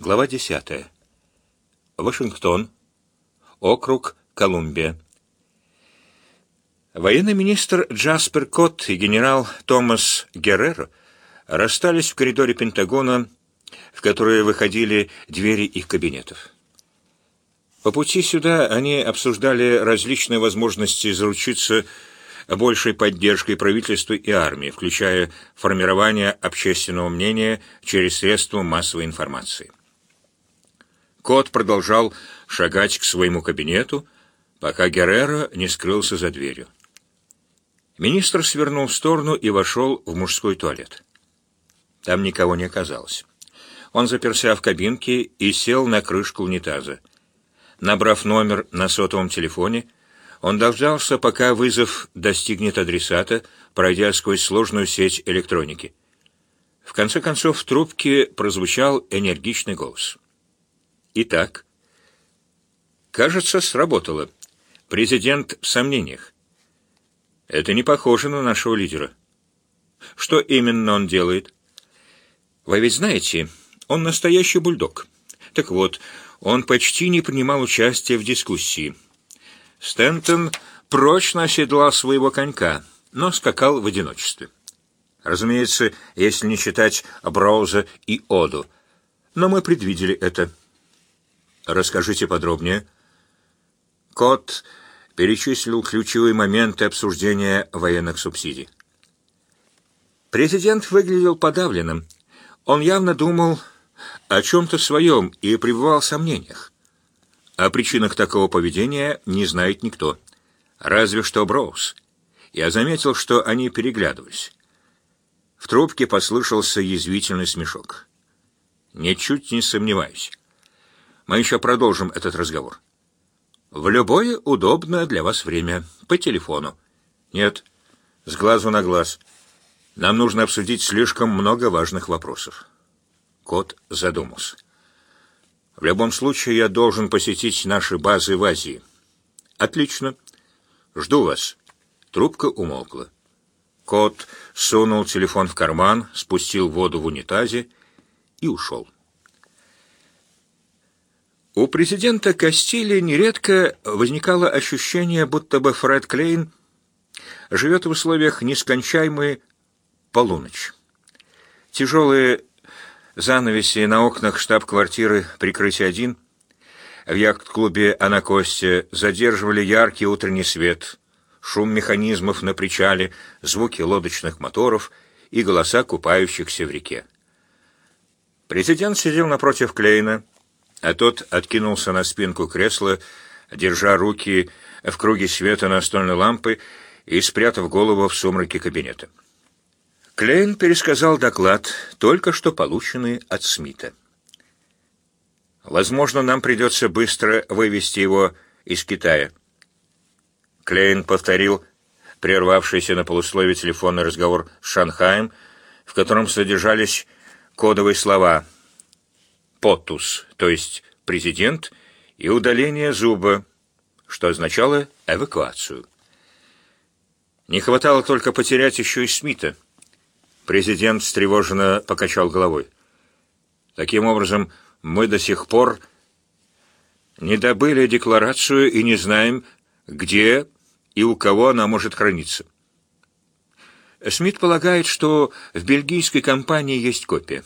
Глава 10. Вашингтон. Округ Колумбия. Военный министр Джаспер Котт и генерал Томас Герреро расстались в коридоре Пентагона, в которые выходили двери их кабинетов. По пути сюда они обсуждали различные возможности заручиться большей поддержкой правительства и армии, включая формирование общественного мнения через средства массовой информации. Кот продолжал шагать к своему кабинету, пока Геррера не скрылся за дверью. Министр свернул в сторону и вошел в мужской туалет. Там никого не оказалось. Он заперся в кабинке и сел на крышку унитаза. Набрав номер на сотовом телефоне, он дождался, пока вызов достигнет адресата, пройдя сквозь сложную сеть электроники. В конце концов в трубке прозвучал энергичный голос. Итак, кажется, сработало. Президент в сомнениях. Это не похоже на нашего лидера. Что именно он делает? Вы ведь знаете, он настоящий бульдог. Так вот, он почти не принимал участия в дискуссии. Стентон прочно оседлал своего конька, но скакал в одиночестве. Разумеется, если не считать Брауза и Оду. Но мы предвидели это. Расскажите подробнее. Кот перечислил ключевые моменты обсуждения военных субсидий. Президент выглядел подавленным. Он явно думал о чем-то своем и пребывал в сомнениях. О причинах такого поведения не знает никто. Разве что Броуз. Я заметил, что они переглядывались. В трубке послышался язвительный смешок. Ничуть не сомневаюсь. Мы еще продолжим этот разговор. В любое удобное для вас время. По телефону. Нет, с глазу на глаз. Нам нужно обсудить слишком много важных вопросов. Кот задумался. В любом случае, я должен посетить наши базы в Азии. Отлично. Жду вас. Трубка умолкла. Кот сунул телефон в карман, спустил воду в унитазе и ушел. У президента Кастили нередко возникало ощущение, будто бы Фред Клейн живет в условиях нескончаемой полуночи. Тяжелые занавеси на окнах штаб-квартиры «Прикрытие один» в яхт-клубе «Анакосте» задерживали яркий утренний свет, шум механизмов на причале, звуки лодочных моторов и голоса купающихся в реке. Президент сидел напротив Клейна, а тот откинулся на спинку кресла, держа руки в круге света настольной лампы и спрятав голову в сумраке кабинета. Клейн пересказал доклад, только что полученный от Смита. Возможно, нам придется быстро вывести его из Китая. Клейн повторил прервавшийся на полусловие телефонный разговор с Шанхаем, в котором содержались кодовые слова — «потус», то есть президент, и удаление зуба, что означало эвакуацию. Не хватало только потерять еще и Смита. Президент встревоженно покачал головой. Таким образом, мы до сих пор не добыли декларацию и не знаем, где и у кого она может храниться. Смит полагает, что в бельгийской компании есть копия.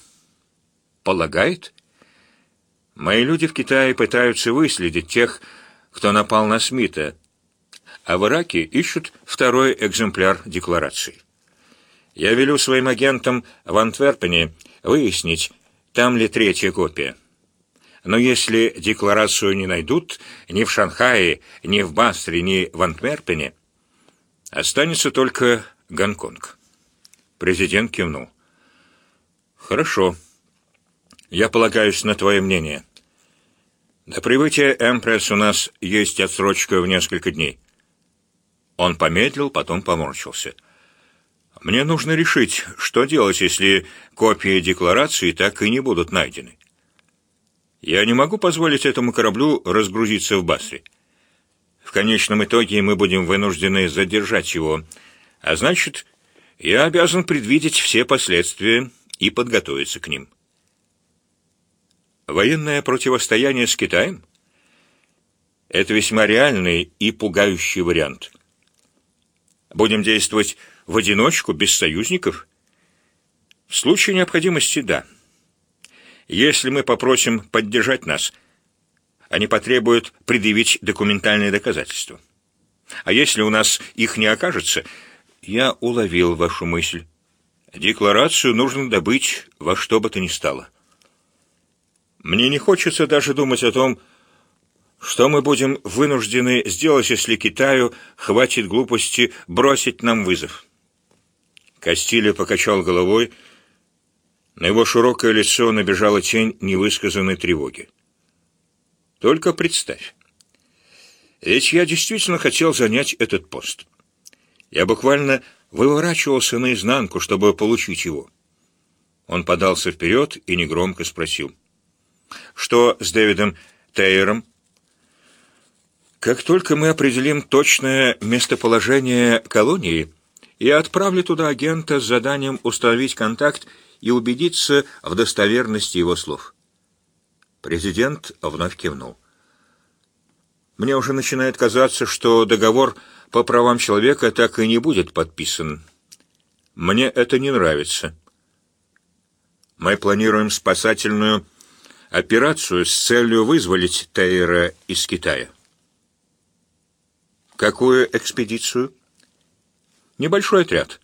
Полагает? Мои люди в Китае пытаются выследить тех, кто напал на Смита, а в Ираке ищут второй экземпляр декларации. Я велю своим агентам в Антверпене выяснить, там ли третья копия. Но если декларацию не найдут ни в Шанхае, ни в Бастре, ни в Антверпене, останется только Гонконг. Президент кивнул. Хорошо. Я полагаюсь на твое мнение. До прибытия Эмпресс у нас есть отсрочка в несколько дней. Он помедлил, потом поморщился. Мне нужно решить, что делать, если копии декларации так и не будут найдены. Я не могу позволить этому кораблю разгрузиться в Басре. В конечном итоге мы будем вынуждены задержать его, а значит, я обязан предвидеть все последствия и подготовиться к ним. Военное противостояние с Китаем? Это весьма реальный и пугающий вариант. Будем действовать в одиночку, без союзников? В случае необходимости – да. Если мы попросим поддержать нас, они потребуют предъявить документальные доказательства. А если у нас их не окажется, я уловил вашу мысль. Декларацию нужно добыть во что бы то ни стало. Мне не хочется даже думать о том, что мы будем вынуждены сделать, если Китаю хватит глупости бросить нам вызов. Кастилья покачал головой. На его широкое лицо набежала тень невысказанной тревоги. Только представь. Ведь я действительно хотел занять этот пост. Я буквально выворачивался наизнанку, чтобы получить его. Он подался вперед и негромко спросил — что с Дэвидом Тейером? Как только мы определим точное местоположение колонии, я отправлю туда агента с заданием установить контакт и убедиться в достоверности его слов. Президент вновь кивнул. Мне уже начинает казаться, что договор по правам человека так и не будет подписан. Мне это не нравится. Мы планируем спасательную операцию с целью вызволить Тейра из Китая. Какую экспедицию? Небольшой отряд.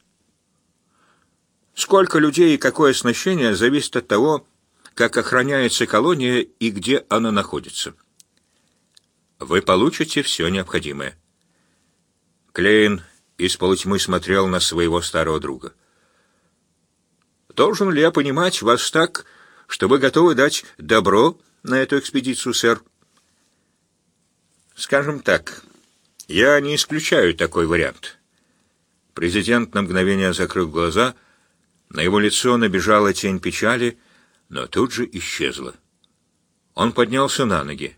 Сколько людей и какое оснащение зависит от того, как охраняется колония и где она находится. Вы получите все необходимое. Клейн из полутьмы смотрел на своего старого друга. Должен ли я понимать вас так, что вы готовы дать добро на эту экспедицию, сэр. Скажем так, я не исключаю такой вариант. Президент на мгновение закрыл глаза, на его лицо набежала тень печали, но тут же исчезла. Он поднялся на ноги.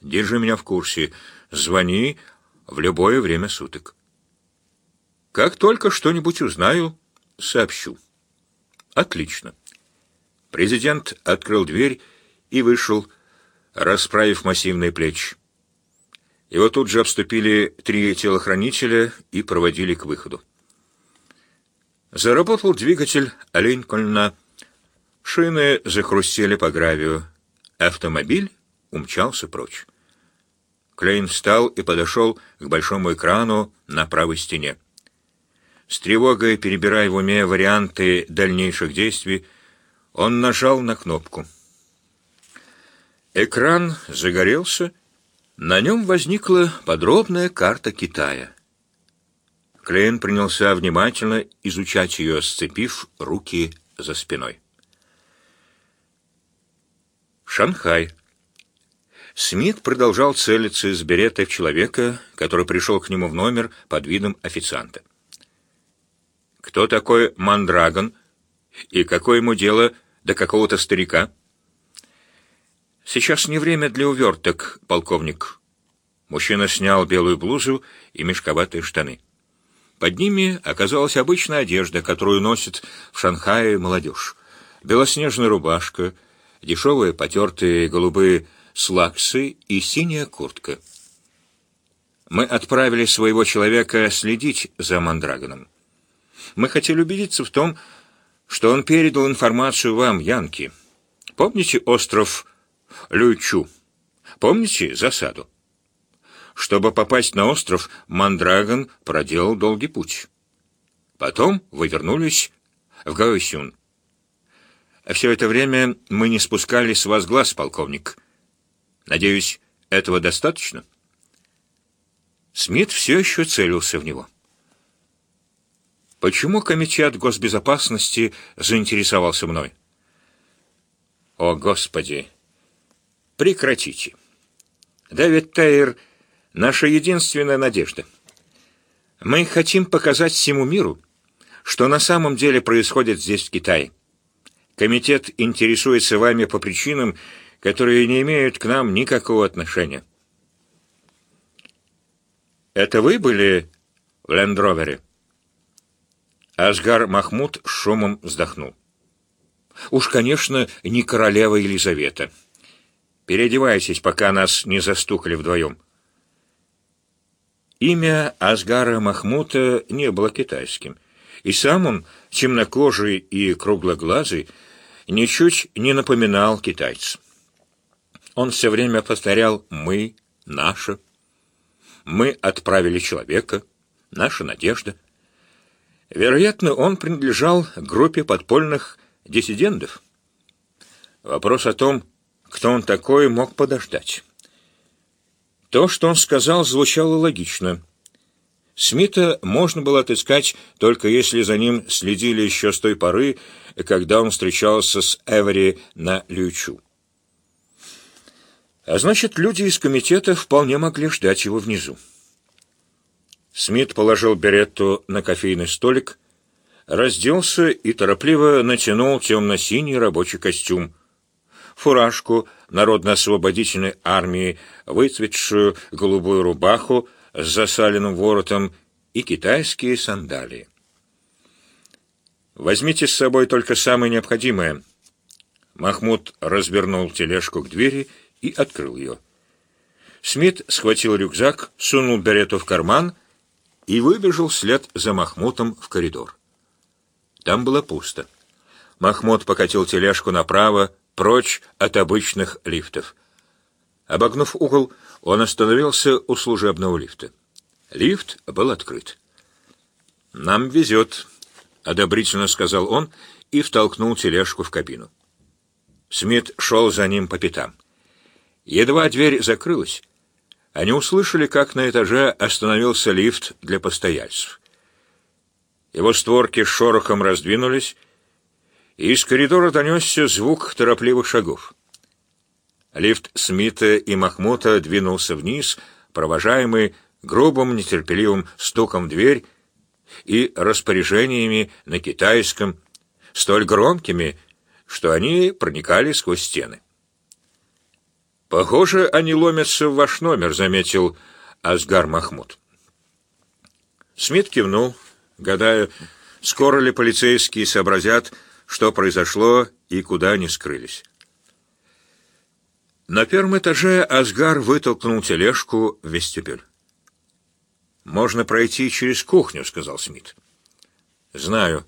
Держи меня в курсе. Звони в любое время суток. Как только что-нибудь узнаю, сообщу. Отлично. Президент открыл дверь и вышел, расправив массивные плечи. Его тут же обступили три телохранителя и проводили к выходу. Заработал двигатель Линкольна. Шины захрустели по гравию. Автомобиль умчался прочь. Клейн встал и подошел к большому экрану на правой стене. С тревогой, перебирая в уме варианты дальнейших действий, он нажал на кнопку. Экран загорелся, на нем возникла подробная карта Китая. Клейн принялся внимательно изучать ее, сцепив руки за спиной. Шанхай. Смит продолжал целиться из берета в человека, который пришел к нему в номер под видом официанта. Кто такой Мандрагон и какое ему дело до какого-то старика? Сейчас не время для уверток, полковник. Мужчина снял белую блузу и мешковатые штаны. Под ними оказалась обычная одежда, которую носит в Шанхае молодежь. Белоснежная рубашка, дешевые потертые голубые слаксы и синяя куртка. Мы отправили своего человека следить за Мандрагоном. Мы хотели убедиться в том, что он передал информацию вам, Янки. Помните остров Люйчу? Помните засаду? Чтобы попасть на остров, Мандрагон проделал долгий путь. Потом вы вернулись в Гаосюн. Все это время мы не спускали с вас глаз, полковник. Надеюсь, этого достаточно? Смит все еще целился в него. Почему комитет госбезопасности заинтересовался мной? О, Господи! Прекратите. Дэвид Тейер — наша единственная надежда. Мы хотим показать всему миру, что на самом деле происходит здесь, в Китае. Комитет интересуется вами по причинам, которые не имеют к нам никакого отношения. Это вы были в Лендровере? Асгар Махмуд шумом вздохнул. Уж, конечно, не королева Елизавета. Переодевайтесь, пока нас не застукали вдвоем. Имя Асгара Махмута не было китайским, и сам он, темнокожий и круглоглазый, ничуть не напоминал китайца. Он все время повторял «мы», «наше». «Мы отправили человека», «наша надежда». Вероятно, он принадлежал группе подпольных диссидентов. Вопрос о том, кто он такой, мог подождать. То, что он сказал, звучало логично. Смита можно было отыскать, только если за ним следили еще с той поры, когда он встречался с Эвери на Лючу. А значит, люди из комитета вполне могли ждать его внизу. Смит положил Беретту на кофейный столик, разделся и торопливо натянул темно-синий рабочий костюм, фуражку народно-освободительной армии, выцветшую голубую рубаху с засаленным воротом и китайские сандалии. «Возьмите с собой только самое необходимое». Махмуд развернул тележку к двери и открыл ее. Смит схватил рюкзак, сунул берету в карман и выбежал вслед за Махмутом в коридор. Там было пусто. Махмуд покатил тележку направо, прочь от обычных лифтов. Обогнув угол, он остановился у служебного лифта. Лифт был открыт. «Нам везет», — одобрительно сказал он и втолкнул тележку в кабину. Смит шел за ним по пятам. Едва дверь закрылась, они услышали, как на этаже остановился лифт для постояльцев. Его створки шорохом раздвинулись, и из коридора донесся звук торопливых шагов. Лифт Смита и Махмута двинулся вниз, провожаемый грубым нетерпеливым стуком в дверь и распоряжениями на китайском, столь громкими, что они проникали сквозь стены. «Похоже, они ломятся в ваш номер», — заметил Асгар Махмуд. Смит кивнул, гадая, скоро ли полицейские сообразят, что произошло и куда они скрылись. На первом этаже Асгар вытолкнул тележку в вестибюль. «Можно пройти через кухню», — сказал Смит. «Знаю.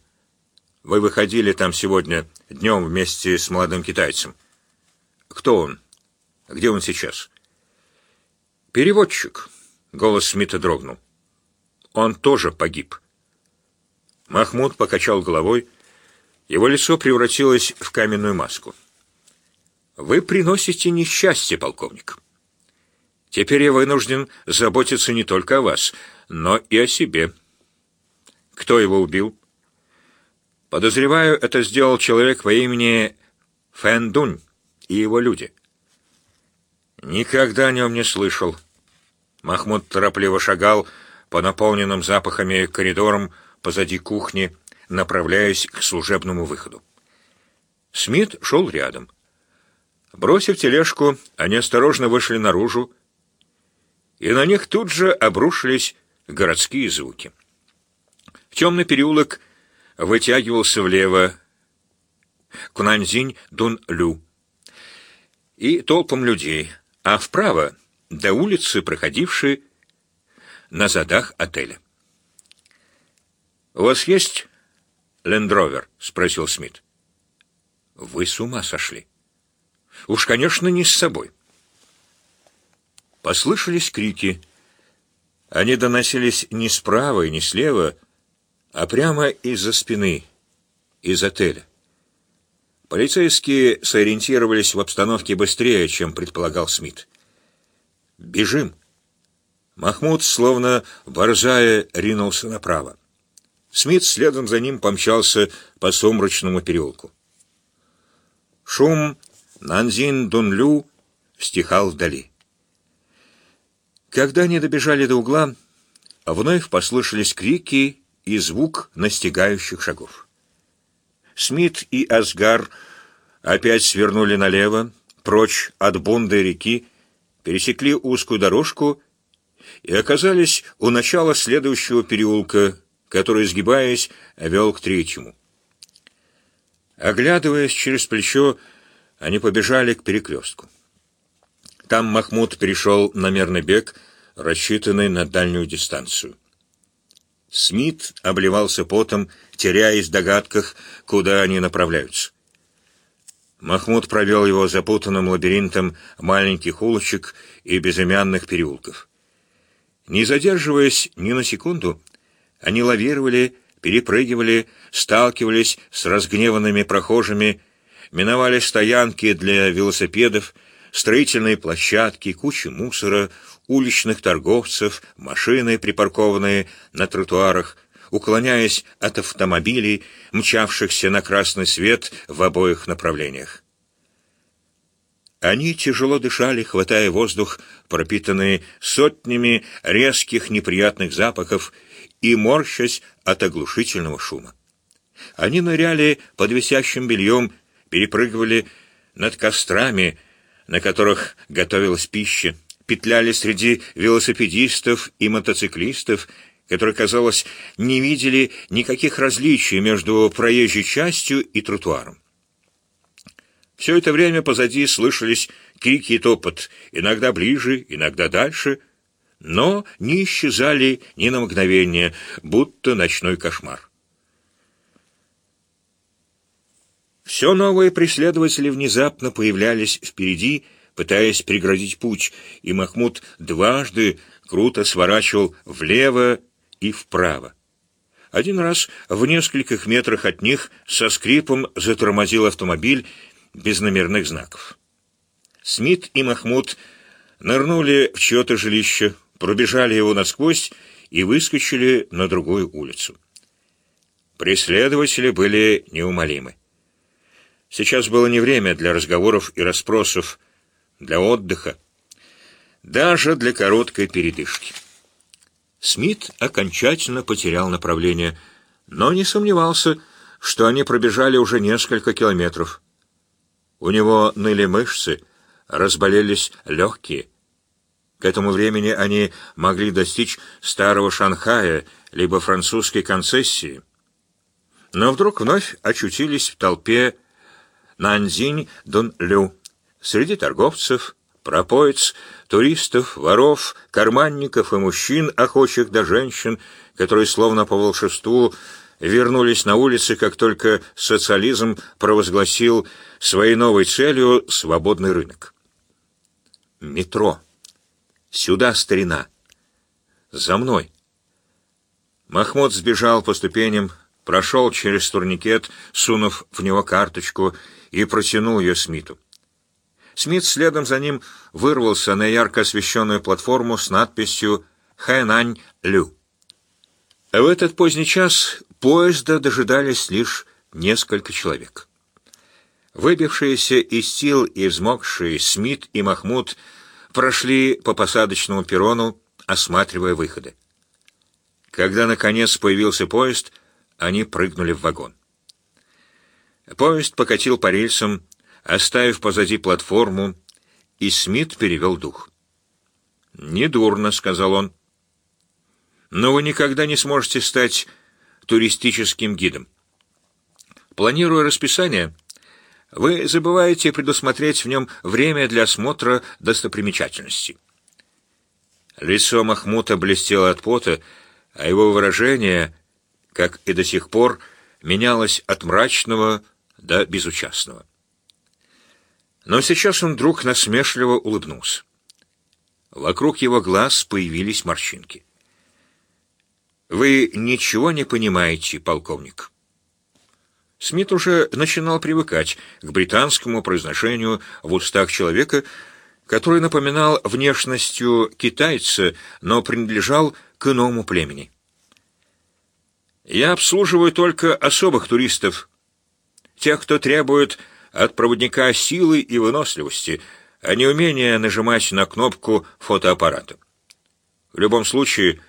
Вы выходили там сегодня днем вместе с молодым китайцем. Кто он? Где он сейчас?» «Переводчик», — голос Смита дрогнул. «Он тоже погиб». Махмуд покачал головой. Его лицо превратилось в каменную маску. «Вы приносите несчастье, полковник. Теперь я вынужден заботиться не только о вас, но и о себе. Кто его убил?» «Подозреваю, это сделал человек по имени Фэн Дунь и его люди». «Никогда о нем не слышал». Махмуд торопливо шагал по наполненным запахами коридорам, позади кухни, направляясь к служебному выходу. Смит шел рядом. Бросив тележку, они осторожно вышли наружу, и на них тут же обрушились городские звуки. Темный переулок вытягивался влево, Кунанзинь-Дун-Лю, и толпом людей, а вправо — до улицы, проходившей на задах отеля. «У вас есть лендровер?» — спросил Смит. «Вы с ума сошли?» «Уж, конечно, не с собой». Послышались крики. Они доносились не справа и не слева, а прямо из-за спины, из отеля. Полицейские сориентировались в обстановке быстрее, чем предполагал Смит. «Бежим!» Махмуд, словно борзая, ринулся направо. Смит следом за ним помчался по сумрачному переулку. Шум Нанзин-Дунлю стихал вдали. Когда они добежали до угла, вновь послышались крики и звук настигающих шагов. Смит и Асгар опять свернули налево, прочь от бунды реки, пересекли узкую дорожку и оказались у начала следующего переулка, который, сгибаясь, вел к третьему. Оглядываясь через плечо, они побежали к перекрестку. Там Махмуд перешел на мерный бег, рассчитанный на дальнюю дистанцию. Смит обливался потом, теряясь в догадках, куда они направляются. Махмуд провел его запутанным лабиринтом маленьких улочек и безымянных переулков. Не задерживаясь ни на секунду, они лавировали, перепрыгивали, сталкивались с разгневанными прохожими, миновали стоянки для велосипедов, строительные площадки, кучи мусора, уличных торговцев, машины, припаркованные на тротуарах, уклоняясь от автомобилей, мчавшихся на красный свет в обоих направлениях. Они тяжело дышали, хватая воздух, пропитанный сотнями резких неприятных запахов, и морщась от оглушительного шума. Они ныряли под висящим бельем, перепрыгивали над кострами, на которых готовилась пища, петляли среди велосипедистов и мотоциклистов, которые, казалось, не видели никаких различий между проезжей частью и тротуаром. Все это время позади слышались крики и топот, иногда ближе, иногда дальше, но не исчезали ни на мгновение, будто ночной кошмар. Все новые преследователи внезапно появлялись впереди, пытаясь преградить путь, и Махмуд дважды круто сворачивал влево и вправо. Один раз в нескольких метрах от них со скрипом затормозил автомобиль без номерных знаков. Смит и Махмуд нырнули в чье-то жилище, пробежали его насквозь и выскочили на другую улицу. Преследователи были неумолимы. Сейчас было не время для разговоров и расспросов, для отдыха, даже для короткой передышки. Смит окончательно потерял направление, но не сомневался, что они пробежали уже несколько километров. У него ныли мышцы, разболелись легкие. К этому времени они могли достичь старого Шанхая либо французской концессии. Но вдруг вновь очутились в толпе Нанзинь-Дун-Лю. Среди торговцев, пропоиц, туристов, воров, карманников и мужчин, охочих до женщин, которые словно по волшебству вернулись на улицы, как только социализм провозгласил своей новой целью свободный рынок. Метро. Сюда, старина. За мной. Махмуд сбежал по ступеням, прошел через турникет, сунув в него карточку, и протянул ее Смиту. Смит следом за ним вырвался на ярко освещенную платформу с надписью «Хэнань Лю». В этот поздний час поезда дожидались лишь несколько человек. Выбившиеся из сил и взмокшие Смит и Махмуд прошли по посадочному перрону, осматривая выходы. Когда, наконец, появился поезд, они прыгнули в вагон. Поезд покатил по рельсам, оставив позади платформу, и Смит перевел дух. «Недурно», — сказал он. «Но вы никогда не сможете стать туристическим гидом. Планируя расписание, вы забываете предусмотреть в нем время для осмотра достопримечательностей». Лицо Махмута блестело от пота, а его выражение, как и до сих пор, менялось от мрачного до безучастного. Но сейчас он вдруг насмешливо улыбнулся. Вокруг его глаз появились морщинки. «Вы ничего не понимаете, полковник». Смит уже начинал привыкать к британскому произношению в устах человека, который напоминал внешностью китайца, но принадлежал к иному племени. «Я обслуживаю только особых туристов, тех, кто требует от проводника силы и выносливости, а не умения нажимать на кнопку фотоаппарата. В любом случае,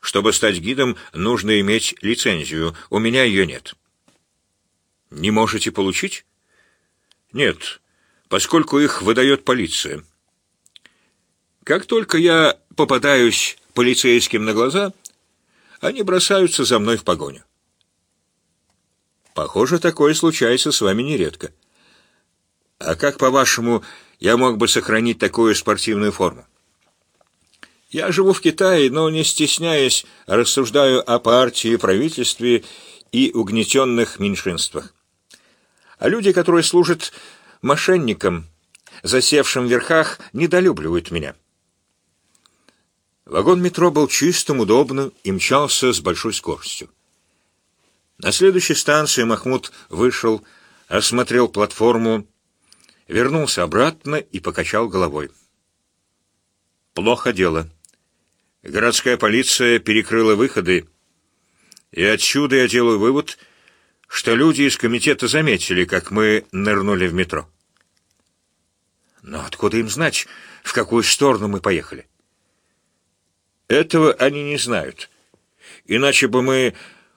чтобы стать гидом, нужно иметь лицензию. У меня ее нет. Не можете получить? Нет, поскольку их выдает полиция. Как только я попадаюсь полицейским на глаза, они бросаются за мной в погоню. Похоже, такое случается с вами нередко. А как, по-вашему, я мог бы сохранить такую спортивную форму? Я живу в Китае, но не стесняясь, рассуждаю о партии, правительстве и угнетенных меньшинствах. А люди, которые служат мошенникам, засевшим в верхах, недолюбливают меня. Вагон метро был чистым, удобным и мчался с большой скоростью. На следующей станции Махмуд вышел, осмотрел платформу, вернулся обратно и покачал головой. Плохо дело. Городская полиция перекрыла выходы, и отсюда я делаю вывод, что люди из комитета заметили, как мы нырнули в метро. Но откуда им знать, в какую сторону мы поехали? Этого они не знают. Иначе бы мы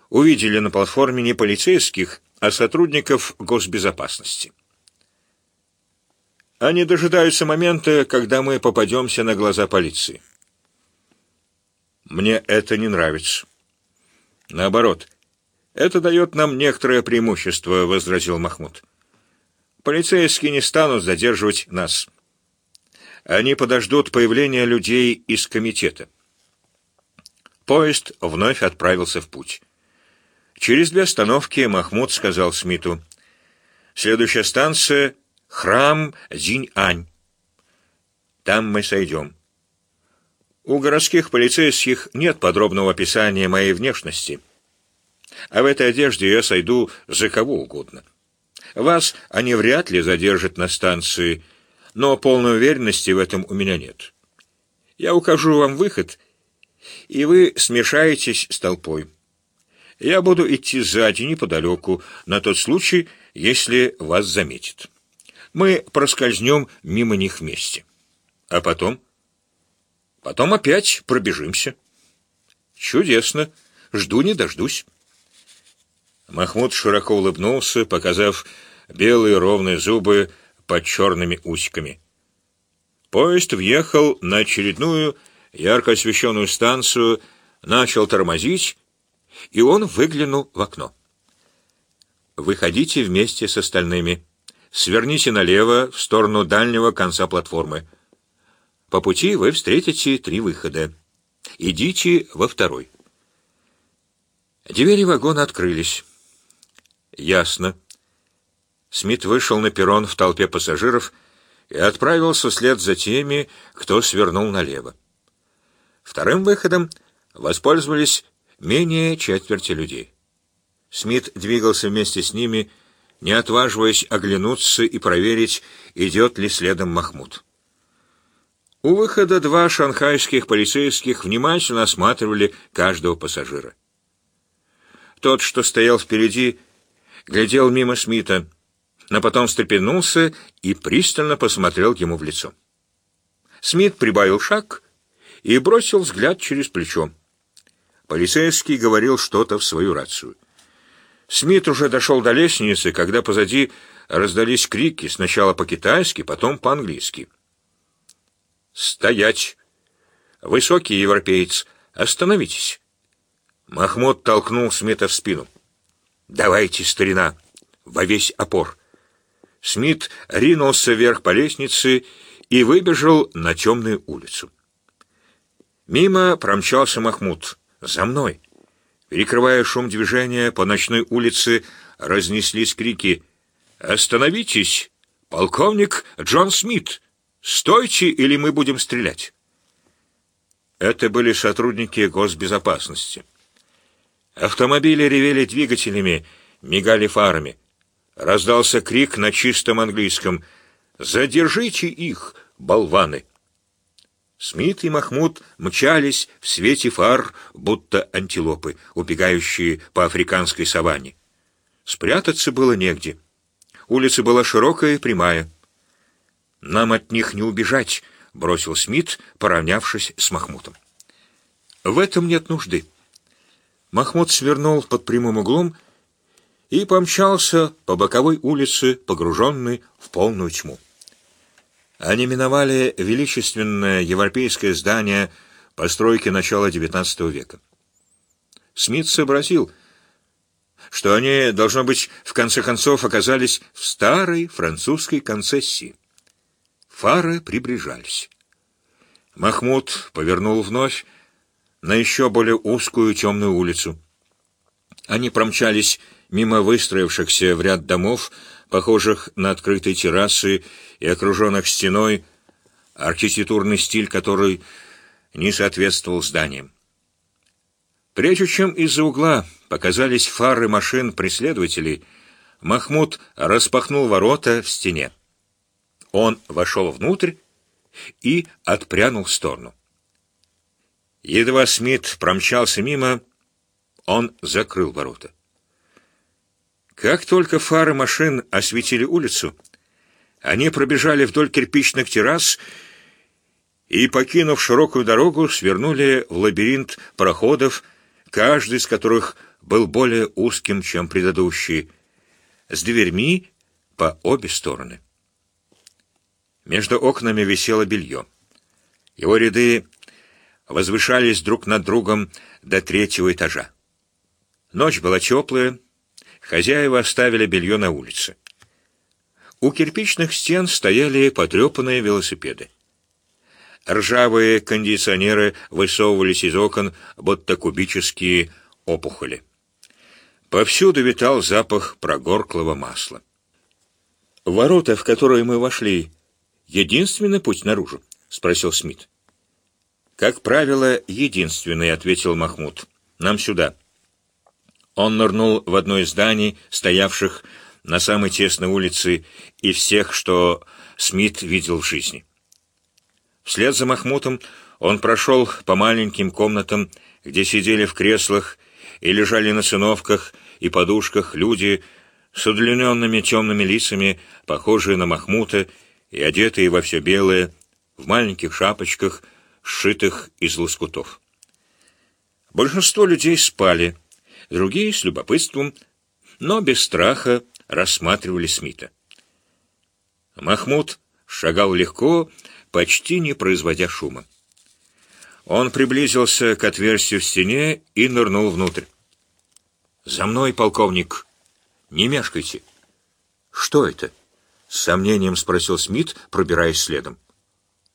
увидели на платформе не полицейских, а сотрудников госбезопасности. Они дожидаются момента, когда мы попадемся на глаза полиции. Мне это не нравится. Наоборот, это дает нам некоторое преимущество, возразил Махмуд. Полицейские не станут задерживать нас. Они подождут появления людей из комитета. Поезд вновь отправился в путь. Через две остановки Махмуд сказал Смиту, «Следующая станция — храм Зинь-Ань. Там мы сойдем». У городских полицейских нет подробного описания моей внешности, а в этой одежде я сойду за кого угодно. Вас они вряд ли задержат на станции, но полной уверенности в этом у меня нет. Я укажу вам выход — и вы смешаетесь с толпой. Я буду идти сзади, неподалеку, на тот случай, если вас заметят. Мы проскользнем мимо них вместе. А потом? Потом опять пробежимся. Чудесно. Жду не дождусь. Махмуд широко улыбнулся, показав белые ровные зубы под черными усиками. Поезд въехал на очередную ярко освещенную станцию, начал тормозить, и он выглянул в окно. «Выходите вместе с остальными. Сверните налево, в сторону дальнего конца платформы. По пути вы встретите три выхода. Идите во второй». Двери вагона открылись. «Ясно». Смит вышел на перрон в толпе пассажиров и отправился вслед за теми, кто свернул налево. Вторым выходом воспользовались менее четверти людей. Смит двигался вместе с ними, не отваживаясь оглянуться и проверить, идет ли следом Махмуд. У выхода два шанхайских полицейских внимательно осматривали каждого пассажира. Тот, что стоял впереди, глядел мимо Смита, но потом встрепенулся и пристально посмотрел ему в лицо. Смит прибавил шаг и бросил взгляд через плечо. Полицейский говорил что-то в свою рацию. Смит уже дошел до лестницы, когда позади раздались крики, сначала по-китайски, потом по-английски. «Стоять! Высокий европеец, остановитесь!» Махмуд толкнул Смита в спину. «Давайте, старина, во весь опор!» Смит ринулся вверх по лестнице и выбежал на темную улицу. Мимо промчался Махмуд. «За мной!» Перекрывая шум движения, по ночной улице разнеслись крики. «Остановитесь! Полковник Джон Смит! Стойте, или мы будем стрелять!» Это были сотрудники госбезопасности. Автомобили ревели двигателями, мигали фарами. Раздался крик на чистом английском «Задержите их, болваны!» Смит и Махмуд мчались в свете фар, будто антилопы, убегающие по африканской саванне. Спрятаться было негде. Улица была широкая и прямая. «Нам от них не убежать», — бросил Смит, поравнявшись с Махмутом. «В этом нет нужды». Махмуд свернул под прямым углом и помчался по боковой улице, погруженной в полную тьму. Они миновали величественное европейское здание постройки начала XIX века. Смит сообразил, что они, должно быть, в конце концов оказались в старой французской концессии. Фары приближались. Махмуд повернул вновь на еще более узкую темную улицу. Они промчались мимо выстроившихся в ряд домов, похожих на открытые террасы и окруженных стеной, архитектурный стиль который не соответствовал зданиям. Прежде чем из-за угла показались фары машин преследователей, Махмуд распахнул ворота в стене. Он вошел внутрь и отпрянул в сторону. Едва Смит промчался мимо, он закрыл ворота. Как только фары машин осветили улицу, они пробежали вдоль кирпичных террас и, покинув широкую дорогу, свернули в лабиринт проходов, каждый из которых был более узким, чем предыдущий, с дверьми по обе стороны. Между окнами висело белье. Его ряды возвышались друг над другом до третьего этажа. Ночь была теплая, хозяева оставили белье на улице. У кирпичных стен стояли потрепанные велосипеды. Ржавые кондиционеры высовывались из окон, будто кубические опухоли. Повсюду витал запах прогорклого масла. «Ворота, в которые мы вошли, единственный путь наружу?» — спросил Смит. «Как правило, единственный», — ответил Махмуд. «Нам сюда». Он нырнул в одно из зданий, стоявших на самой тесной улице, и всех, что Смит видел в жизни. Вслед за Махмутом он прошел по маленьким комнатам, где сидели в креслах и лежали на циновках и подушках люди с удлиненными темными лицами, похожие на Махмута и одетые во все белое, в маленьких шапочках, сшитых из лоскутов. Большинство людей спали, другие с любопытством, но без страха рассматривали Смита. Махмуд шагал легко, почти не производя шума. Он приблизился к отверстию в стене и нырнул внутрь. «За мной, полковник! Не мешкайте!» «Что это?» — с сомнением спросил Смит, пробираясь следом.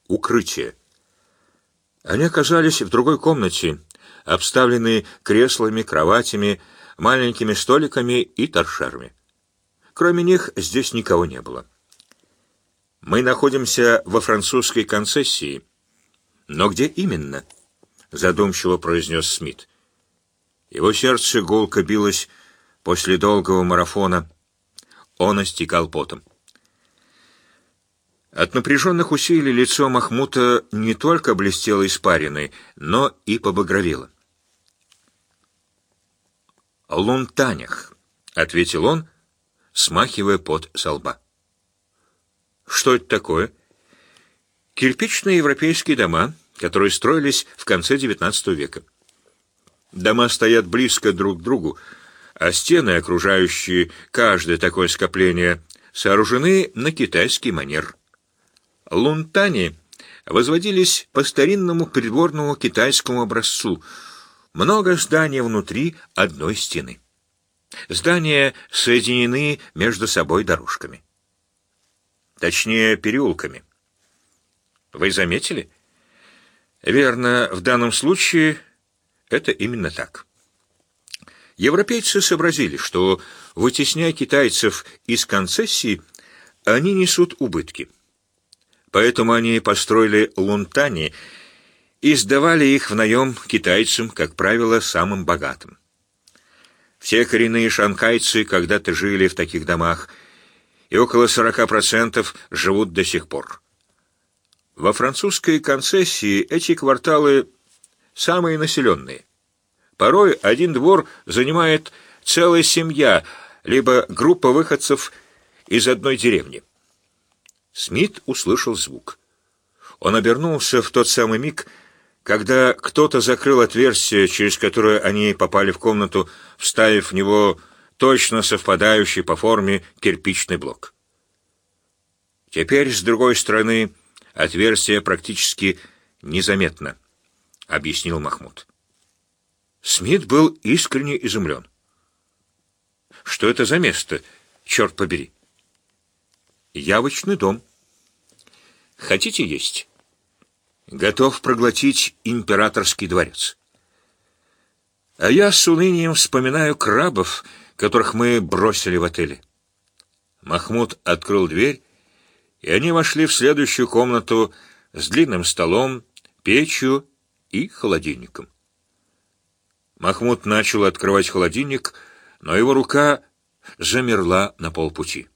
«Укрытие». Они оказались в другой комнате, обставленной креслами, кроватями, маленькими столиками и торшерами. Кроме них здесь никого не было. Мы находимся во французской концессии. Но где именно? Задумчиво произнес Смит. Его сердце гулко билось после долгого марафона. Он истекал потом. От напряженных усилий лицо Махмута не только блестело испариной, но и побагровело. «Лунтанях», — ответил он, смахивая пот со лба. «Что это такое?» «Кирпичные европейские дома, которые строились в конце XIX века. Дома стоят близко друг к другу, а стены, окружающие каждое такое скопление, сооружены на китайский манер. Лунтани возводились по старинному придворному китайскому образцу. Много зданий внутри одной стены. Здания соединены между собой дорожками. Точнее, переулками. Вы заметили? Верно, в данном случае это именно так. Европейцы сообразили, что, вытесняя китайцев из концессий, они несут убытки. Поэтому они построили лунтани и сдавали их в наем китайцам, как правило, самым богатым. Все коренные шанхайцы когда-то жили в таких домах, и около 40% живут до сих пор. Во французской концессии эти кварталы самые населенные. Порой один двор занимает целая семья, либо группа выходцев из одной деревни. Смит услышал звук. Он обернулся в тот самый миг, когда кто-то закрыл отверстие, через которое они попали в комнату, вставив в него точно совпадающий по форме кирпичный блок. Теперь, с другой стороны, отверстие практически незаметно, объяснил Махмуд. Смит был искренне изумлен. Что это за место, черт побери? Явочный дом. Хотите есть? Готов проглотить императорский дворец. А я с унынием вспоминаю крабов, которых мы бросили в отеле. Махмуд открыл дверь, и они вошли в следующую комнату с длинным столом, печью и холодильником. Махмуд начал открывать холодильник, но его рука замерла на полпути.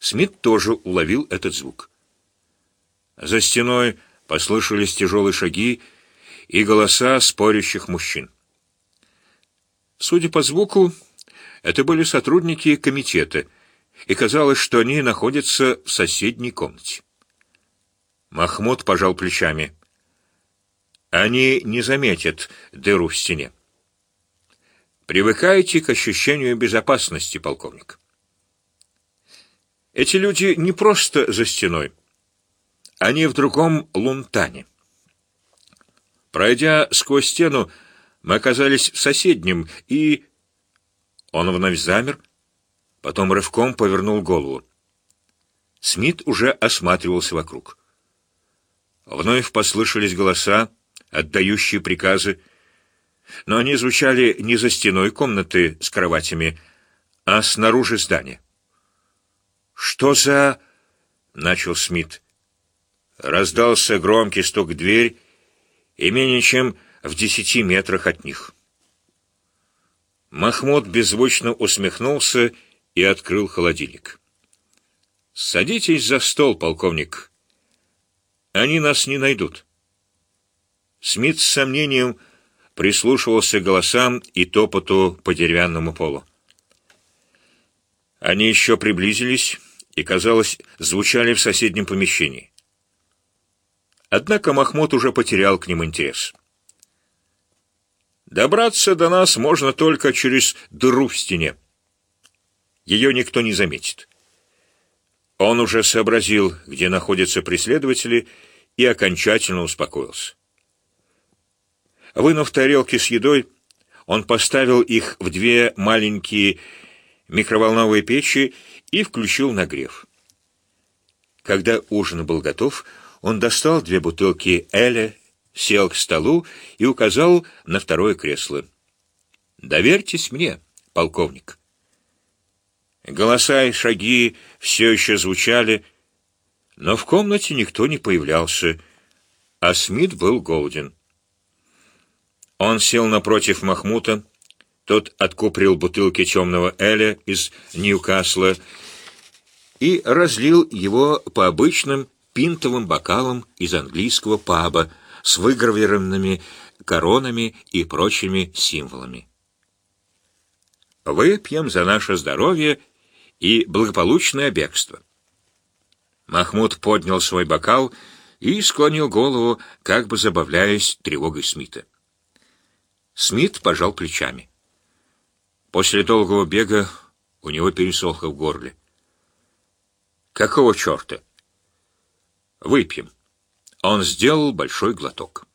Смит тоже уловил этот звук. За стеной послышались тяжелые шаги и голоса спорящих мужчин. Судя по звуку, это были сотрудники комитета, и казалось, что они находятся в соседней комнате. Махмуд пожал плечами. Они не заметят дыру в стене. Привыкайте к ощущению безопасности, полковник. Эти люди не просто за стеной. Они в другом лунтане. Пройдя сквозь стену, мы оказались в соседнем, и... Он вновь замер, потом рывком повернул голову. Смит уже осматривался вокруг. Вновь послышались голоса, отдающие приказы, но они звучали не за стеной комнаты с кроватями, а снаружи здания. «Что за...» — начал Смит. Раздался громкий стук в дверь, и менее чем в десяти метрах от них. Махмуд беззвучно усмехнулся и открыл холодильник. «Садитесь за стол, полковник. Они нас не найдут». Смит с сомнением прислушивался к голосам и топоту по деревянному полу. Они еще приблизились и, казалось, звучали в соседнем помещении. Однако Махмуд уже потерял к ним интерес. Добраться до нас можно только через дыру в стене. Ее никто не заметит. Он уже сообразил, где находятся преследователи, и окончательно успокоился. Вынув тарелки с едой, он поставил их в две маленькие микроволновые печи и включил нагрев. Когда ужин был готов, он достал две бутылки Эля, сел к столу и указал на второе кресло. «Доверьтесь мне, полковник». Голоса и шаги все еще звучали, но в комнате никто не появлялся, а Смит был голоден. Он сел напротив Махмута, тот откуприл бутылки темного Эля из Ньюкасла и разлил его по обычным пинтовым бокалам из английского паба с выгравированными коронами и прочими символами. Выпьем за наше здоровье и благополучное бегство. Махмуд поднял свой бокал и склонил голову, как бы забавляясь тревогой Смита. Смит пожал плечами. После долгого бега у него пересохло в горле. «Какого черта?» «Выпьем». Он сделал большой глоток.